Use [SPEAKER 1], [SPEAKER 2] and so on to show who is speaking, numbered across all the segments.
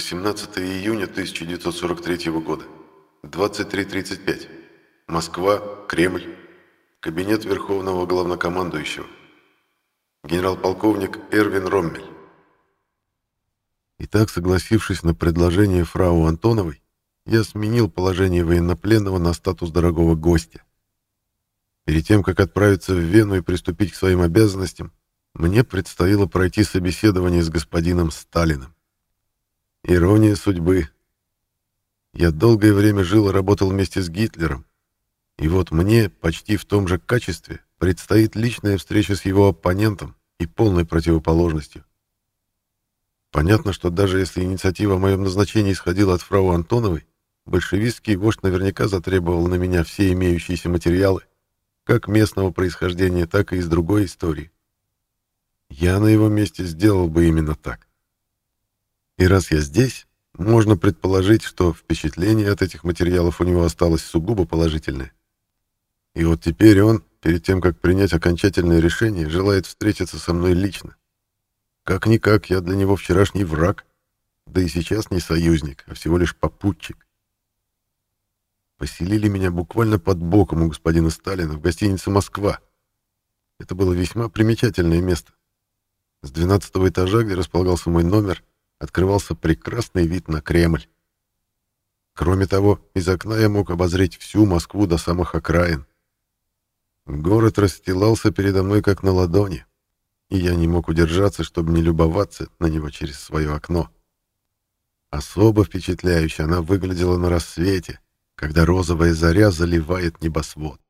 [SPEAKER 1] 18 июня 1943 года. 23.35. Москва, Кремль. Кабинет Верховного Главнокомандующего. Генерал-полковник Эрвин Роммель. Итак, согласившись на предложение фрау Антоновой, я сменил положение военнопленного на статус дорогого гостя. Перед тем, как отправиться в Вену и приступить к своим обязанностям, мне предстояло пройти собеседование с господином Сталиным. Ирония судьбы. Я долгое время жил и работал вместе с Гитлером, и вот мне, почти в том же качестве, предстоит личная встреча с его оппонентом и полной противоположностью. Понятно, что даже если инициатива о моем назначении исходила от фрау Антоновой, большевистский вождь наверняка затребовал на меня все имеющиеся материалы, как местного происхождения, так и из другой истории. Я на его месте сделал бы именно так. И раз я здесь, можно предположить, что впечатление от этих материалов у него осталось сугубо положительное. И вот теперь он, перед тем, как принять окончательное решение, желает встретиться со мной лично. Как-никак, я для него вчерашний враг, да и сейчас не союзник, а всего лишь попутчик. Поселили меня буквально под боком у господина Сталина в гостинице «Москва». Это было весьма примечательное место. С двенадцатого этажа, где располагался мой номер, открывался прекрасный вид на Кремль. Кроме того, из окна я мог обозреть всю Москву до самых окраин. Город расстилался передо мной как на ладони и я не мог удержаться, чтобы не любоваться на него через свое окно. Особо впечатляюще она выглядела на рассвете, когда розовая заря заливает небосвод.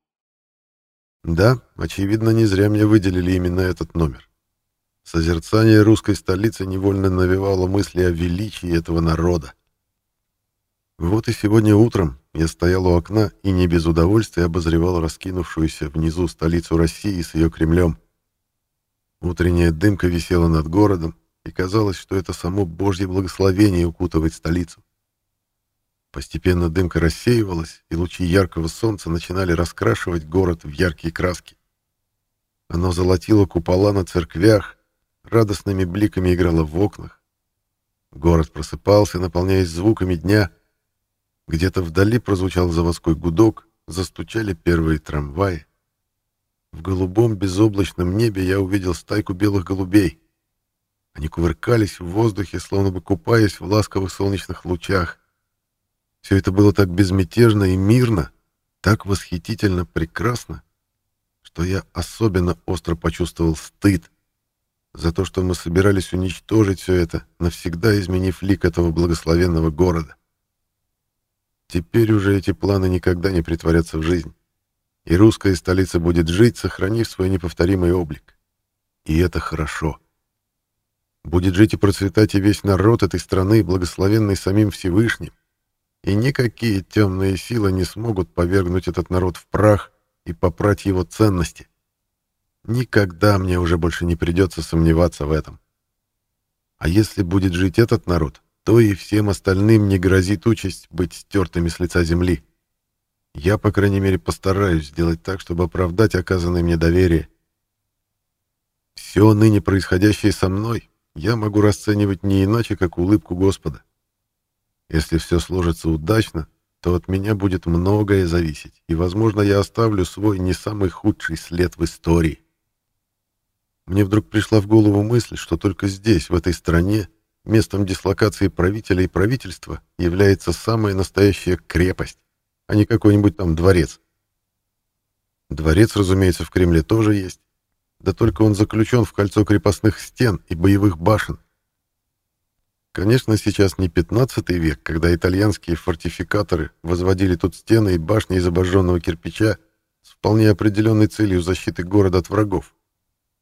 [SPEAKER 1] Да, очевидно, не зря мне выделили именно этот номер. Созерцание русской столицы невольно навевало мысли о величии этого народа. Вот и сегодня утром я стоял у окна и не без удовольствия обозревал раскинувшуюся внизу столицу России с ее Кремлем. Утренняя дымка висела над городом, и казалось, что это само Божье благословение укутывает столицу. Постепенно дымка рассеивалась, и лучи яркого солнца начинали раскрашивать город в яркие краски. Оно золотило купола на церквях, радостными бликами играло в окнах. Город просыпался, наполняясь звуками дня. Где-то вдали прозвучал заводской гудок, застучали первые трамваи. В голубом безоблачном небе я увидел стайку белых голубей. Они кувыркались в воздухе, словно бы купаясь в ласковых солнечных лучах. Все это было так безмятежно и мирно, так восхитительно прекрасно, что я особенно остро почувствовал стыд за то, что мы собирались уничтожить все это, навсегда изменив лик этого благословенного города. Теперь уже эти планы никогда не притворятся в жизнь и русская столица будет жить, сохранив свой неповторимый облик. И это хорошо. Будет жить и процветать и весь народ этой страны, благословенный самим Всевышним. И никакие темные силы не смогут повергнуть этот народ в прах и попрать его ценности. Никогда мне уже больше не придется сомневаться в этом. А если будет жить этот народ, то и всем остальным не грозит участь быть стертыми с лица земли. Я, по крайней мере, постараюсь сделать так, чтобы оправдать оказанное мне доверие. Все ныне происходящее со мной я могу расценивать не иначе, как улыбку Господа. Если все сложится удачно, то от меня будет многое зависеть, и, возможно, я оставлю свой не самый худший след в истории. Мне вдруг пришла в голову мысль, что только здесь, в этой стране, местом дислокации правителя и правительства является самая настоящая крепость а не какой-нибудь там дворец. Дворец, разумеется, в Кремле тоже есть. Да только он заключен в кольцо крепостных стен и боевых башен. Конечно, сейчас не 15 век, когда итальянские фортификаторы возводили тут стены и башни из обожженного кирпича с вполне определенной целью защиты города от врагов.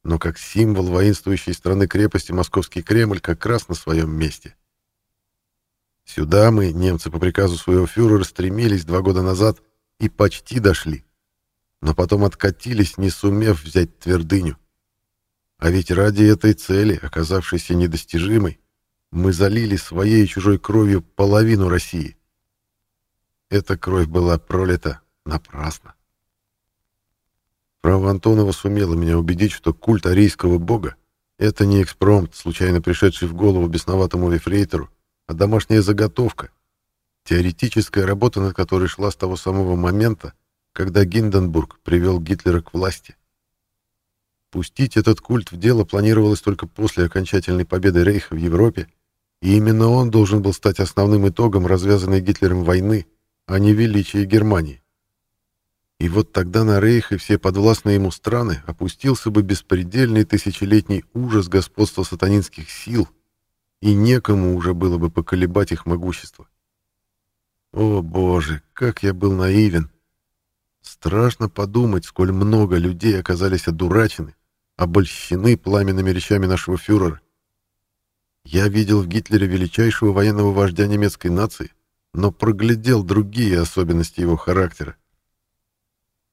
[SPEAKER 1] Но как символ воинствующей страны крепости Московский Кремль как раз на своем месте. Сюда мы, немцы, по приказу своего фюрера, стремились два года назад и почти дошли. Но потом откатились, не сумев взять твердыню. А ведь ради этой цели, оказавшейся недостижимой, мы залили своей и чужой кровью половину России. Эта кровь была пролита напрасно. Право Антонова сумела меня убедить, что культ арийского бога — это не экспромт, случайно пришедший в голову бесноватому эфрейтору, а домашняя заготовка, теоретическая работа над которой шла с того самого момента, когда Гинденбург привел Гитлера к власти. Пустить этот культ в дело планировалось только после окончательной победы Рейха в Европе, и именно он должен был стать основным итогом развязанной Гитлером войны, а не величия Германии. И вот тогда на Рейх и все подвластные ему страны опустился бы беспредельный тысячелетний ужас господства сатанинских сил, и некому уже было бы поколебать их могущество. О, Боже, как я был наивен! Страшно подумать, сколь много людей оказались одурачены, обольщены пламенными речами нашего фюрера. Я видел в Гитлере величайшего военного вождя немецкой нации, но проглядел другие особенности его характера.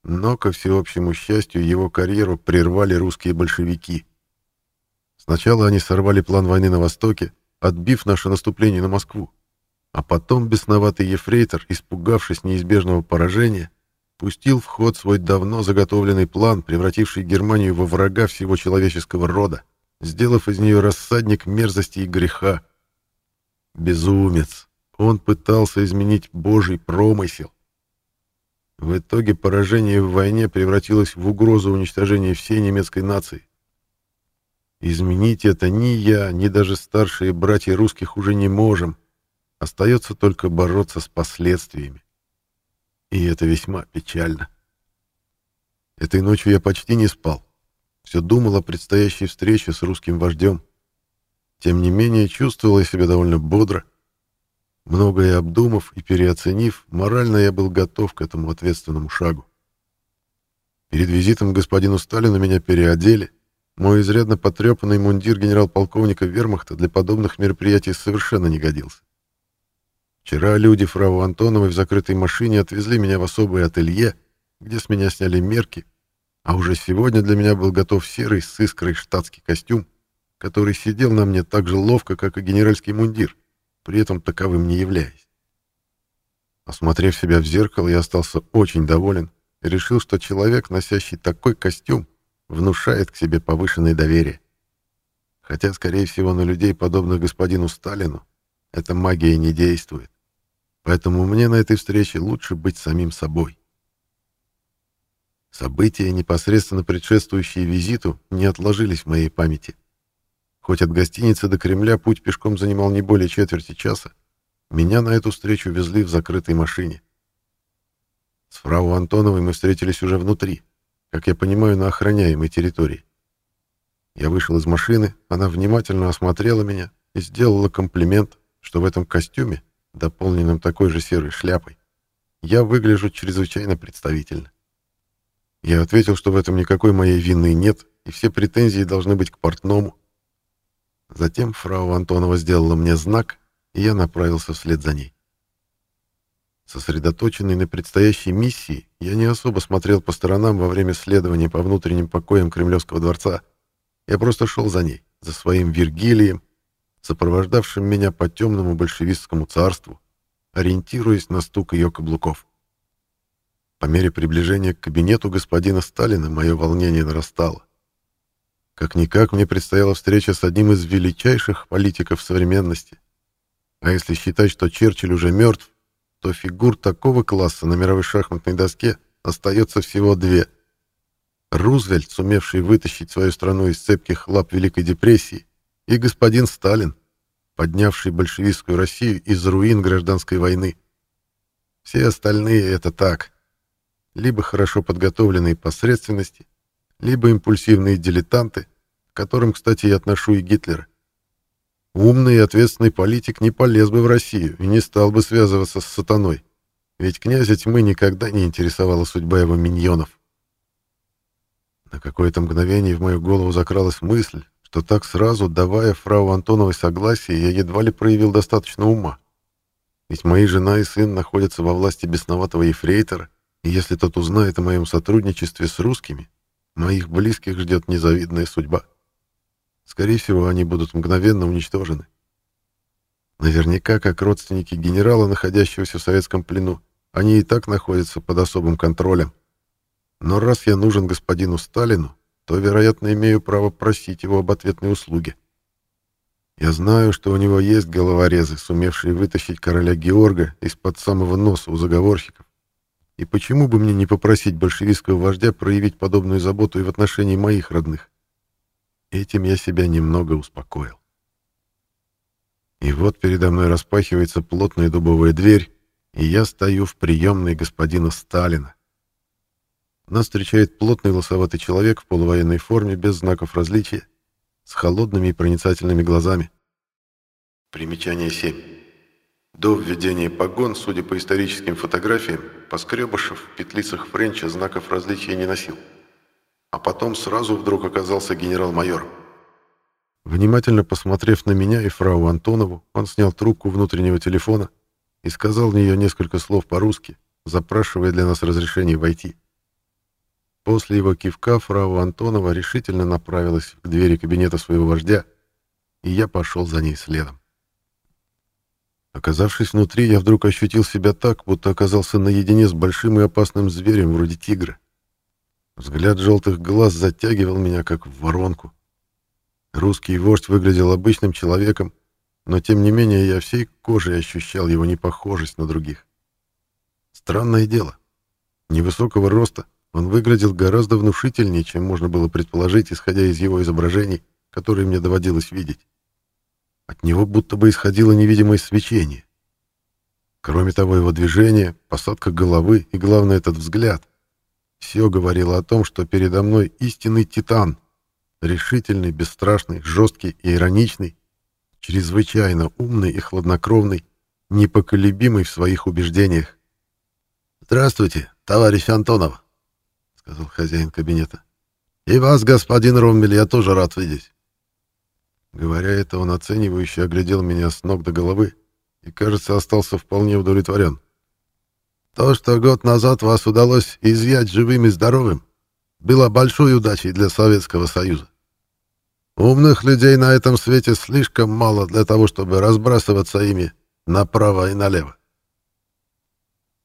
[SPEAKER 1] Но, ко всеобщему счастью, его карьеру прервали русские большевики. Сначала они сорвали план войны на Востоке, отбив наше наступление на Москву. А потом бесноватый ефрейтор, испугавшись неизбежного поражения, пустил в ход свой давно заготовленный план, превративший Германию во врага всего человеческого рода, сделав из нее рассадник мерзости и греха. Безумец! Он пытался изменить Божий промысел. В итоге поражение в войне превратилось в угрозу уничтожения всей немецкой нации. Изменить это ни я, ни даже старшие братья русских уже не можем. Остается только бороться с последствиями. И это весьма печально. Этой ночью я почти не спал. Все думал о предстоящей встрече с русским вождем. Тем не менее, чувствовал я себя довольно бодро. Многое обдумав и переоценив, морально я был готов к этому ответственному шагу. Перед визитом к господину Сталину меня переодели. Мой изрядно потрепанный мундир генерал-полковника вермахта для подобных мероприятий совершенно не годился. Вчера люди фрау Антоновой в закрытой машине отвезли меня в особое ателье, где с меня сняли мерки, а уже сегодня для меня был готов серый с искрой штатский костюм, который сидел на мне так же ловко, как и генеральский мундир, при этом таковым не являясь. Осмотрев себя в зеркало, я остался очень доволен и решил, что человек, носящий такой костюм, внушает к себе повышенное доверие. Хотя, скорее всего, на людей, подобных господину Сталину, эта магия не действует. Поэтому мне на этой встрече лучше быть самим собой. События, непосредственно предшествующие визиту, не отложились в моей памяти. Хоть от гостиницы до Кремля путь пешком занимал не более четверти часа, меня на эту встречу везли в закрытой машине. С фрау Антоновой мы встретились уже внутри, как я понимаю, на охраняемой территории. Я вышел из машины, она внимательно осмотрела меня и сделала комплимент, что в этом костюме дополненным такой же серой шляпой, я выгляжу чрезвычайно представительно. Я ответил, что в этом никакой моей вины нет, и все претензии должны быть к портному. Затем фрау Антонова сделала мне знак, и я направился вслед за ней. Сосредоточенный на предстоящей миссии, я не особо смотрел по сторонам во время следования по внутренним покоям Кремлевского дворца. Я просто шел за ней, за своим Вергилием, сопровождавшим меня по темному большевистскому царству, ориентируясь на стук ее каблуков. По мере приближения к кабинету господина Сталина мое волнение нарастало. Как-никак мне предстояла встреча с одним из величайших политиков современности. А если считать, что Черчилль уже мертв, то фигур такого класса на мировой шахматной доске остается всего две. Рузвельт, сумевший вытащить свою страну из цепких лап Великой депрессии, и господин Сталин, поднявший большевистскую Россию из руин гражданской войны. Все остальные — это так. Либо хорошо подготовленные посредственности, либо импульсивные дилетанты, к которым, кстати, я отношу и Гитлера. Умный и ответственный политик не полез бы в Россию и не стал бы связываться с сатаной, ведь князя тьмы никогда не интересовала судьба его миньонов. На какое-то мгновение в мою голову закралась мысль, что так сразу, давая фрау Антоновой согласие, я едва ли проявил достаточно ума. Ведь мои жена и сын находятся во власти бесноватого ефрейтора, и если тот узнает о моем сотрудничестве с русскими, моих близких ждет незавидная судьба. Скорее всего, они будут мгновенно уничтожены. Наверняка, как родственники генерала, находящегося в советском плену, они и так находятся под особым контролем. Но раз я нужен господину Сталину, то, вероятно, имею право просить его об ответной услуге. Я знаю, что у него есть головорезы, сумевшие вытащить короля Георга из-под самого носа у заговорщиков. И почему бы мне не попросить большевистского вождя проявить подобную заботу и в отношении моих родных? Этим я себя немного успокоил. И вот передо мной распахивается плотная дубовая дверь, и я стою в приемной господина Сталина. Нас встречает плотный лосоватый человек в полувоенной форме без знаков различия, с холодными и проницательными глазами. Примечание 7. До введения погон, судя по историческим фотографиям, Поскребышев в петлицах Френча знаков различия не носил. А потом сразу вдруг оказался генерал-майором. Внимательно посмотрев на меня и фрау Антонову, он снял трубку внутреннего телефона и сказал в нее несколько слов по-русски, запрашивая для нас разрешение войти. После его кивка фрау Антонова решительно направилась к двери кабинета своего вождя, и я пошел за ней следом. Оказавшись внутри, я вдруг ощутил себя так, будто оказался наедине с большим и опасным зверем, вроде тигра. Взгляд желтых глаз затягивал меня, как в воронку. Русский вождь выглядел обычным человеком, но тем не менее я всей кожей ощущал его непохожесть на других. Странное дело. Невысокого роста он выглядел гораздо внушительнее, чем можно было предположить, исходя из его изображений, которые мне доводилось видеть. От него будто бы исходило невидимое свечение. Кроме того, его движение, посадка головы и, главное, этот взгляд — все говорило о том, что передо мной истинный титан — решительный, бесстрашный, жесткий и ироничный, чрезвычайно умный и хладнокровный, непоколебимый в своих убеждениях. «Здравствуйте, товарищ Антонов», — сказал хозяин кабинета. «И вас, господин Роммель, я тоже рад видеть». Говоря это, он оценивающе оглядел меня с ног до головы и, кажется, остался вполне удовлетворен. «То, что год назад вас удалось изъять живым и здоровым, было большой удачей для Советского Союза. Умных людей на этом свете слишком мало для того, чтобы разбрасываться ими направо и налево.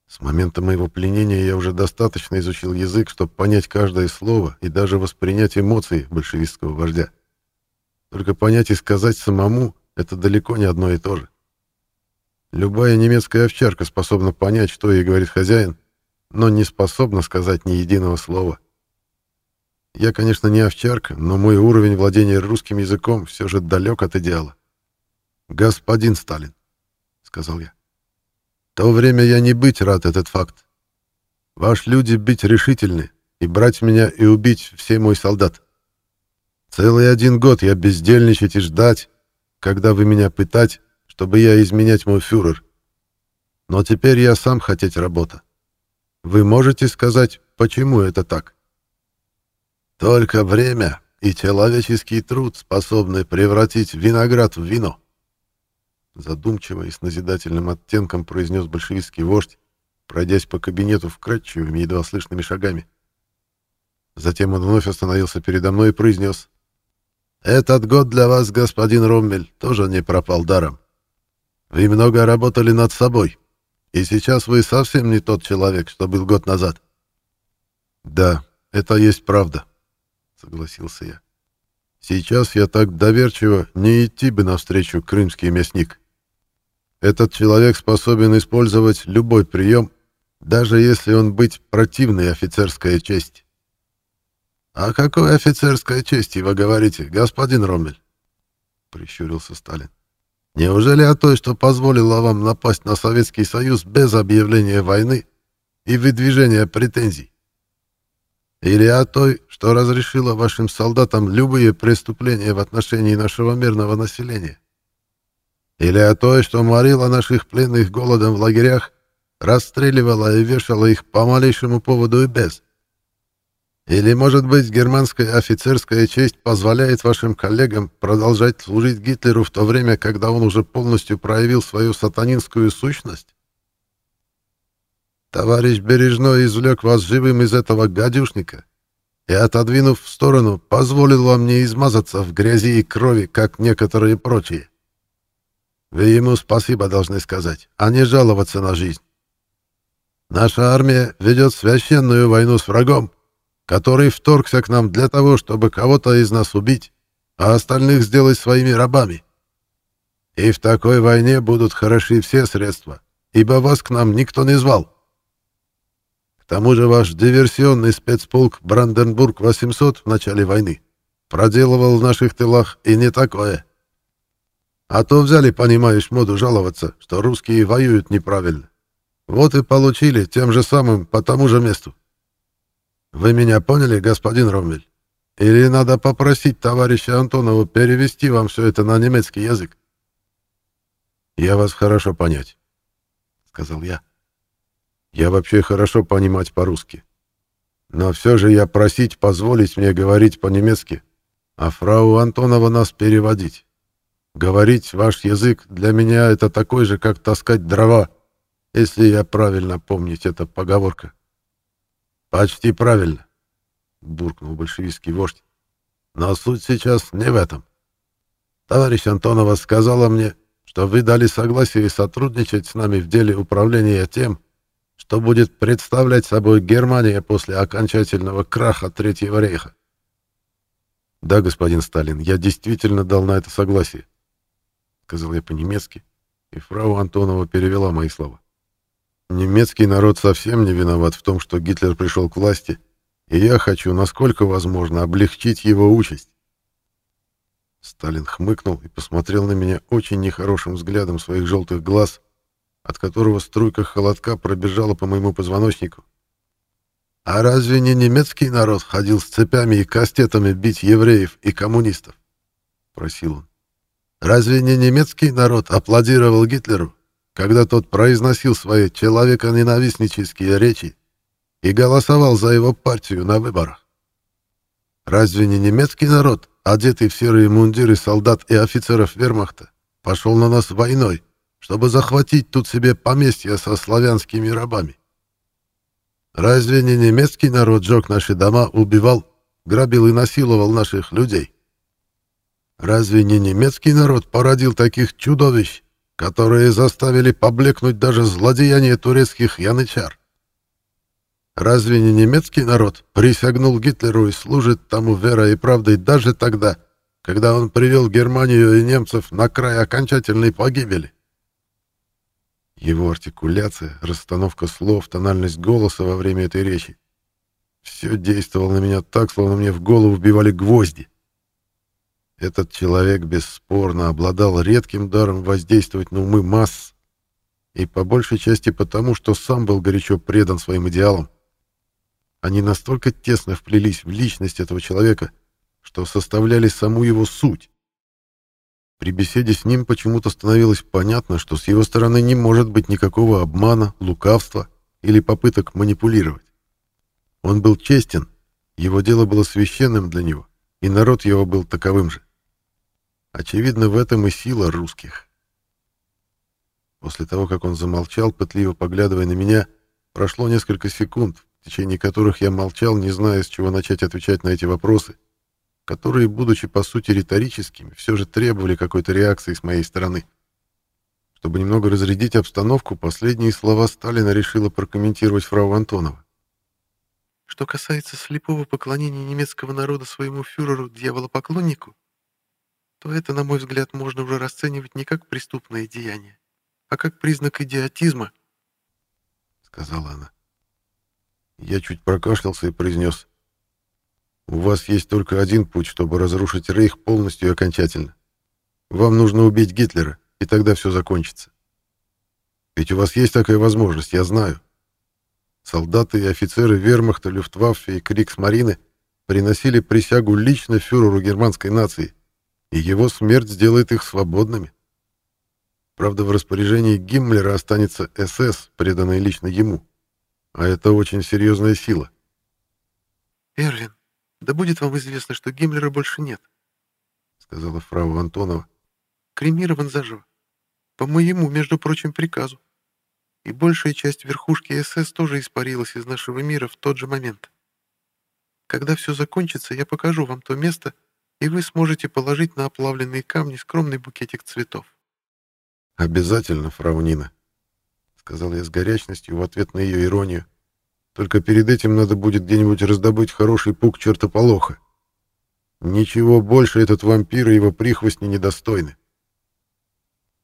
[SPEAKER 1] С момента моего пленения я уже достаточно изучил язык, чтобы понять каждое слово и даже воспринять эмоции большевистского вождя. Только понять и сказать самому — это далеко не одно и то же. Любая немецкая овчарка способна понять, что ей говорит хозяин, но не способна сказать ни единого слова — я, конечно, не овчарка, но мой уровень владения русским языком все же далек от идеала. «Господин Сталин», — сказал я, — «в то время я не быть рад этот факт. Ваш люди быть решительны и брать меня и убить все мой солдат. Целый один год я бездельничать и ждать, когда вы меня пытать, чтобы я изменять мой фюрер. Но теперь я сам хотеть работа. Вы можете сказать, почему это так?» Только время и человеческий труд способны превратить виноград в вино. Задумчиво и с назидательным оттенком произнес большевистский вождь, пройдясь по кабинету вкрадчивыми, едва слышными шагами. Затем он вновь остановился передо мной и произнес. «Этот год для вас, господин Роммель, тоже не пропал даром. Вы много работали над собой, и сейчас вы совсем не тот человек, что был год назад». «Да, это есть правда», согласился я. Сейчас я так доверчиво не идти бы навстречу крымский мясник. Этот человек способен использовать любой прием, даже если он быть противной офицерская честь. «О какой офицерской чести вы говорите, господин Роммель?» — прищурился Сталин. «Неужели о той, что позволило вам напасть на Советский Союз без объявления войны и выдвижения претензий? Или о той, что разрешила вашим солдатам любые преступления в отношении нашего мирного населения? Или о той, что морила наших пленных голодом в лагерях, расстреливала и вешала их по малейшему поводу и без? Или, может быть, германская офицерская честь позволяет вашим коллегам продолжать служить Гитлеру в то время, когда он уже полностью проявил свою сатанинскую сущность? Товарищ Бережной извлек вас живым из этого гадюшника и, отодвинув в сторону, позволил вам не измазаться в грязи и крови, как некоторые прочие. Вы ему спасибо должны сказать, а не жаловаться на жизнь. Наша армия ведет священную войну с врагом, который вторгся к нам для того, чтобы кого-то из нас убить, а остальных сделать своими рабами. И в такой войне будут хороши все средства, ибо вас к нам никто не звал. К тому же ваш диверсионный спецполк Бранденбург-800 в начале войны проделывал в наших тылах и не такое. А то взяли, понимаешь, моду жаловаться, что русские воюют неправильно. Вот и получили тем же самым по тому же месту. Вы меня поняли, господин Ромвель? Или надо попросить товарища Антонова перевести вам все это на немецкий язык? Я вас хорошо понять, сказал я. Я вообще хорошо понимать по-русски. Но все же я просить позволить мне говорить по-немецки, а фрау Антонова нас переводить. Говорить ваш язык для меня это такой же, как таскать дрова, если я правильно помнить эта поговорка. Почти правильно, буркнул большевистский вождь. Но суть сейчас не в этом. Товарищ Антонова сказала мне, что вы дали согласие сотрудничать с нами в деле управления тем, что будет представлять собой Германия после окончательного краха Третьего рейха. Да, господин Сталин, я действительно дал на это согласие сказал я по-немецки, и фрау Антонова перевела мои слова. Немецкий народ совсем не виноват в том, что Гитлер пришел к власти, и я хочу, насколько возможно, облегчить его участь. Сталин хмыкнул и посмотрел на меня очень нехорошим взглядом своих желтых глаз, от которого струйка холодка пробежала по моему позвоночнику. «А разве не немецкий народ ходил с цепями и кастетами бить евреев и коммунистов?» — просил он. Разве не немецкий народ аплодировал Гитлеру, когда тот произносил свои человеконенавистнические речи и голосовал за его партию на выборах? Разве не немецкий народ, одетый в серые мундиры солдат и офицеров вермахта, пошел на нас войной, чтобы захватить тут себе поместья со славянскими рабами? Разве не немецкий народ жег наши дома, убивал, грабил и насиловал наших людей? Разве не немецкий народ породил таких чудовищ, которые заставили поблекнуть даже злодеяния турецких янычар? Разве не немецкий народ присягнул Гитлеру и служит тому верой и правдой даже тогда, когда он привел Германию и немцев на край окончательной погибели? Его артикуляция, расстановка слов, тональность голоса во время этой речи — все действовало на меня так, словно мне в голову вбивали гвозди. Этот человек бесспорно обладал редким даром воздействовать на умы масс, и по большей части потому, что сам был горячо предан своим идеалам. Они настолько тесно вплелись в личность этого человека, что составляли саму его суть. При беседе с ним почему-то становилось понятно, что с его стороны не может быть никакого обмана, лукавства или попыток манипулировать. Он был честен, его дело было священным для него, и народ его был таковым же. Очевидно, в этом и сила русских. После того, как он замолчал, пытливо поглядывая на меня, прошло несколько секунд, в течение которых я молчал, не зная, с чего начать отвечать на эти вопросы, которые, будучи по сути риторическими, все же требовали какой-то реакции с моей стороны. Чтобы немного разрядить обстановку, последние слова Сталина решила прокомментировать фрау Антонова.
[SPEAKER 2] Что касается слепого поклонения немецкого народа своему фюреру, дьяволопоклоннику, то это, на мой взгляд, можно уже расценивать не как преступное деяние, а как признак идиотизма, — сказала она.
[SPEAKER 1] Я чуть прокашлялся и произнес. «У вас есть только один путь, чтобы разрушить Рейх полностью и окончательно. Вам нужно убить Гитлера, и тогда все закончится. Ведь у вас есть такая возможность, я знаю. Солдаты и офицеры вермахта, люфтваффе и Криксмарины приносили присягу лично фюреру германской нации, и его смерть сделает их свободными. Правда, в распоряжении Гиммлера останется СС, преданный лично ему. А это очень серьезная сила.
[SPEAKER 2] «Эрлин, да будет вам известно, что Гиммлера больше нет», — сказала фрау Антонова. «Кремирован заживо. По моему, между прочим, приказу. И большая часть верхушки СС тоже испарилась из нашего мира в тот же момент. Когда все закончится, я покажу вам то место, и вы сможете положить на оплавленные камни скромный букетик цветов.
[SPEAKER 1] «Обязательно, фрау Нина», — сказал я с горячностью в ответ на ее иронию. «Только перед этим надо будет где-нибудь раздобыть хороший пук чертополоха. Ничего больше этот вампир и его прихвостни недостойны».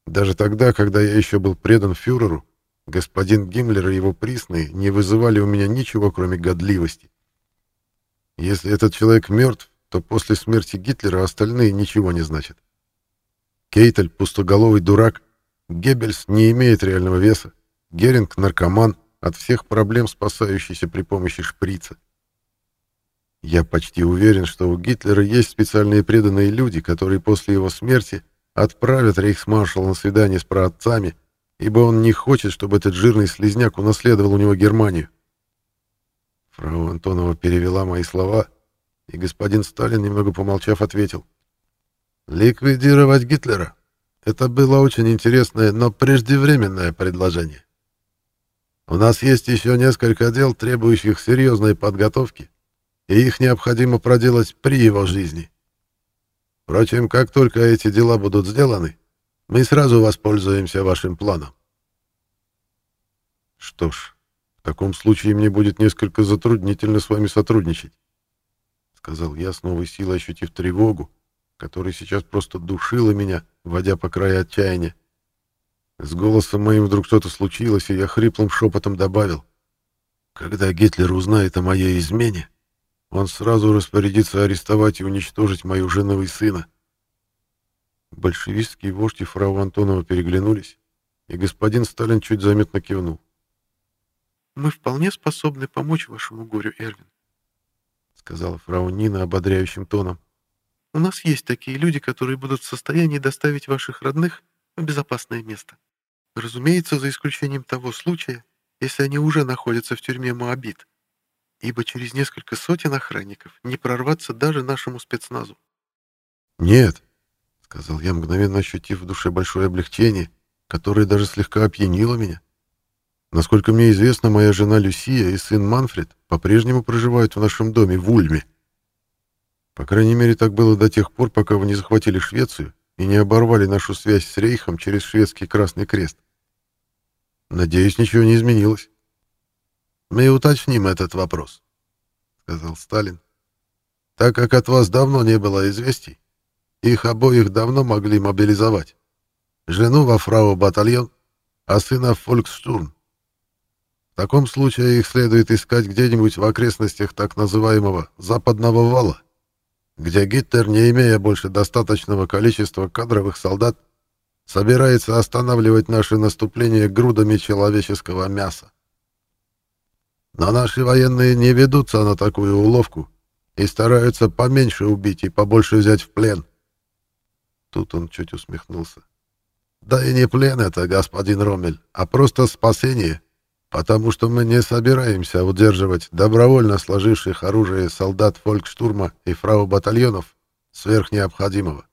[SPEAKER 1] Даже тогда, когда я еще был предан фюреру, господин Гиммлер и его присные не вызывали у меня ничего, кроме годливости. Если этот человек мертв, то после смерти Гитлера остальные ничего не значат. Кейтель — пустоголовый дурак, Геббельс не имеет реального веса, Геринг — наркоман, от всех проблем спасающийся при помощи шприца. Я почти уверен, что у Гитлера есть специальные преданные люди, которые после его смерти отправят рейхсмаршала на свидание с праотцами, ибо он не хочет, чтобы этот жирный слезняк унаследовал у него Германию. Фрау Антонова перевела мои слова, и господин Сталин, немного помолчав, ответил. «Ликвидировать Гитлера — это было очень интересное, но преждевременное предложение. У нас есть еще несколько дел, требующих серьезной подготовки, и их необходимо проделать при его жизни. Впрочем, как только эти дела будут сделаны, мы сразу воспользуемся вашим планом. Что ж, в таком случае мне будет несколько затруднительно с вами сотрудничать, сказал я с новой силой, ощутив тревогу, которая сейчас просто душила меня, вводя по краю отчаяния. С голосом моим вдруг что-то случилось, и я хриплым шепотом добавил. Когда Гитлер узнает о моей измене, он сразу распорядится арестовать и уничтожить мою жену и сына. Большевистские вожди фрау Антонова переглянулись, и господин Сталин чуть заметно кивнул.
[SPEAKER 2] «Мы вполне способны помочь вашему горю, Эрвин», — сказала фрау Нина ободряющим тоном. «У нас есть такие люди, которые будут в состоянии доставить ваших родных в безопасное место. Разумеется, за исключением того случая, если они уже находятся в тюрьме Моабит, ибо через несколько сотен охранников не прорваться даже нашему спецназу.
[SPEAKER 1] «Нет», — сказал я, мгновенно ощутив в душе большое облегчение, которое даже слегка опьянило меня. Насколько мне известно, моя жена Люсия и сын Манфред по-прежнему проживают в нашем доме в Ульме. По крайней мере, так было до тех пор, пока вы не захватили Швецию и не оборвали нашу связь с Рейхом через шведский Красный Крест. Надеюсь, ничего не изменилось. Мы уточним этот вопрос, сказал Сталин. Так как от вас давно не было известий, их обоих давно могли мобилизовать. Жену во фрау батальон, а сына в фольксштурм. В таком случае их следует искать где-нибудь в окрестностях так называемого «западного вала», где Гитлер, не имея больше достаточного количества кадровых солдат, собирается останавливать наше наступление грудами человеческого мяса. Но наши военные не ведутся на такую уловку и стараются поменьше убить и побольше взять в плен. Тут он чуть усмехнулся. Да и не плен это, господин Ромель, а просто спасение, потому что мы не собираемся удерживать добровольно сложивших оружие солдат фолькштурма и фрау батальонов сверх необходимого.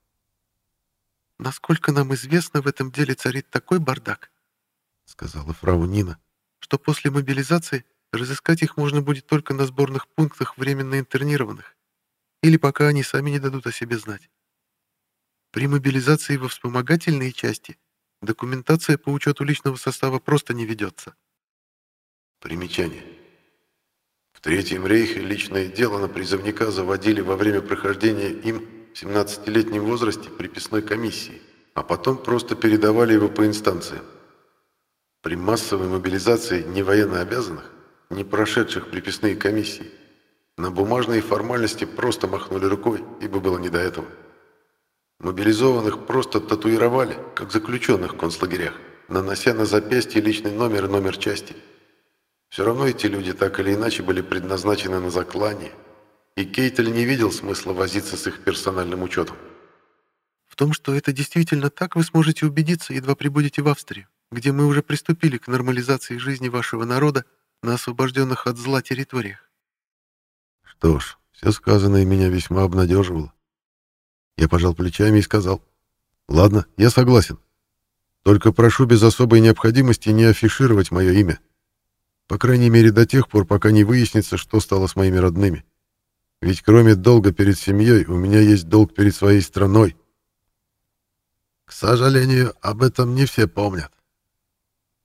[SPEAKER 2] «Насколько нам известно, в этом деле царит такой бардак», — сказала фрау Нина, «что после мобилизации разыскать их можно будет только на сборных пунктах временно интернированных или пока они сами не дадут о себе знать. При мобилизации во вспомогательные части документация по учету личного состава просто не ведется».
[SPEAKER 1] Примечание. В Третьем рейхе личное дело на призывника заводили во время прохождения им в 17-летнем возрасте приписной комиссии, а потом просто передавали его по инстанциям. При массовой мобилизации не военнообязанных, не прошедших приписные комиссии, на бумажные формальности просто махнули рукой, ибо было не до этого. Мобилизованных просто татуировали, как заключенных в концлагерях, нанося на запястье личный номер и номер части. Все равно эти люди так или иначе были предназначены на заклание – и Кейтель не видел смысла возиться с их персональным учетом.
[SPEAKER 2] В том, что это действительно так, вы сможете убедиться, едва прибудете в Австрию, где мы уже приступили к нормализации жизни вашего народа на освобожденных от зла территориях.
[SPEAKER 1] Что ж, все сказанное меня весьма обнадеживало. Я пожал плечами и сказал, «Ладно, я согласен. Только прошу без особой необходимости не афишировать мое имя. По крайней мере, до тех пор, пока не выяснится, что стало с моими родными. Ведь кроме долга перед семьей, у меня есть долг перед своей страной. К сожалению, об этом не все помнят,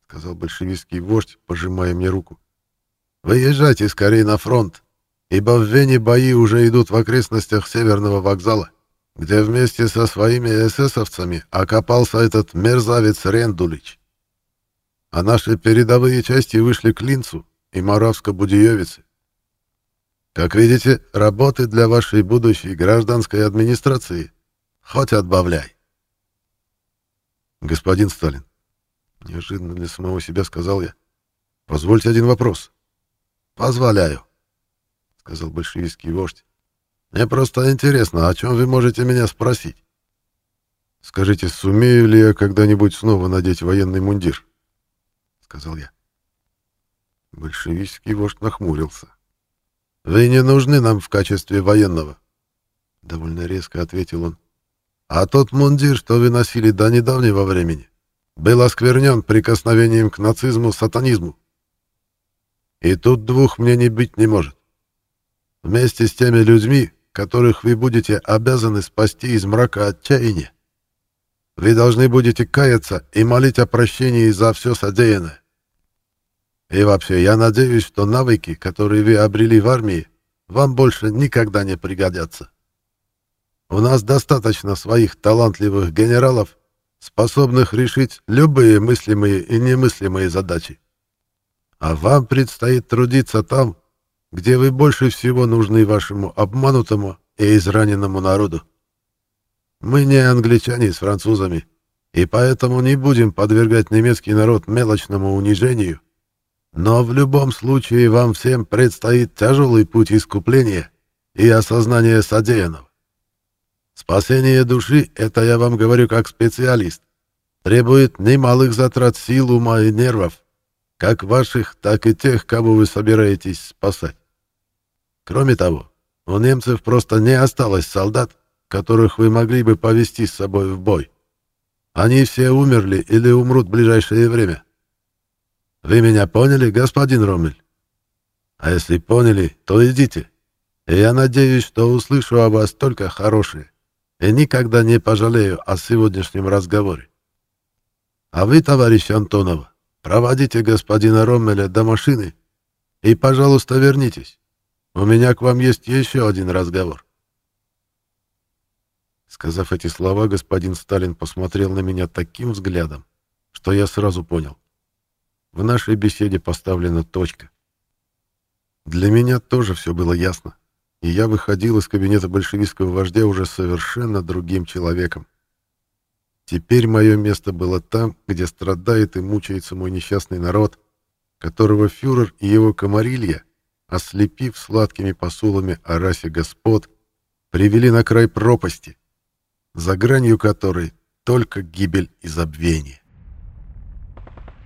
[SPEAKER 1] сказал большевистский вождь, пожимая мне руку. Выезжайте скорее на фронт, ибо в Вене бои уже идут в окрестностях Северного вокзала, где вместе со своими эсэсовцами окопался этот мерзавец Рендулич. А наши передовые части вышли к Линцу и Моравско-Будиевице. Как видите, работы для вашей будущей гражданской администрации хоть отбавляй. Господин Сталин, неожиданно для самого себя сказал я, позвольте один вопрос. Позволяю, сказал большевистский вождь. Мне просто интересно, о чем вы можете меня спросить? Скажите, сумею ли я когда-нибудь снова надеть военный мундир? Сказал я. Большевистский вождь нахмурился. Вы не нужны нам в качестве военного, довольно резко ответил он. А тот мундир, что вы носили до недавнего времени, был осквернен прикосновением к нацизму, сатанизму. И тут двух мнений быть не может. Вместе с теми людьми, которых вы будете обязаны спасти из мрака отчаяния. Вы должны будете каяться и молить о прощении за все содеянное. И вообще, я надеюсь, что навыки, которые вы обрели в армии, вам больше никогда не пригодятся. У нас достаточно своих талантливых генералов, способных решить любые мыслимые и немыслимые задачи. А вам предстоит трудиться там, где вы больше всего нужны вашему обманутому и израненному народу. Мы не англичане с французами, и поэтому не будем подвергать немецкий народ мелочному унижению. Но в любом случае вам всем предстоит тяжелый путь искупления и осознания содеянного. Спасение души, это я вам говорю как специалист, требует немалых затрат сил, ума и нервов, как ваших, так и тех, кого вы собираетесь спасать. Кроме того, у немцев просто не осталось солдат, которых вы могли бы повести с собой в бой. Они все умерли или умрут в ближайшее время. Вы меня поняли, господин Ромель? А если поняли, то идите. И я надеюсь, что услышу о вас только хорошее и никогда не пожалею о сегодняшнем разговоре. А вы, товарищ Антонова, проводите господина Роммеля до машины и, пожалуйста, вернитесь. У меня к вам есть еще один разговор. Сказав эти слова, господин Сталин посмотрел на меня таким взглядом, что я сразу понял. В нашей беседе поставлена точка. Для меня тоже все было ясно, и я выходил из кабинета большевистского вождя уже совершенно другим человеком. Теперь мое место было там, где страдает и мучается мой несчастный народ, которого фюрер и его комарилья ослепив сладкими посулами о расе господ, привели на край пропасти, за гранью которой только гибель и забвение.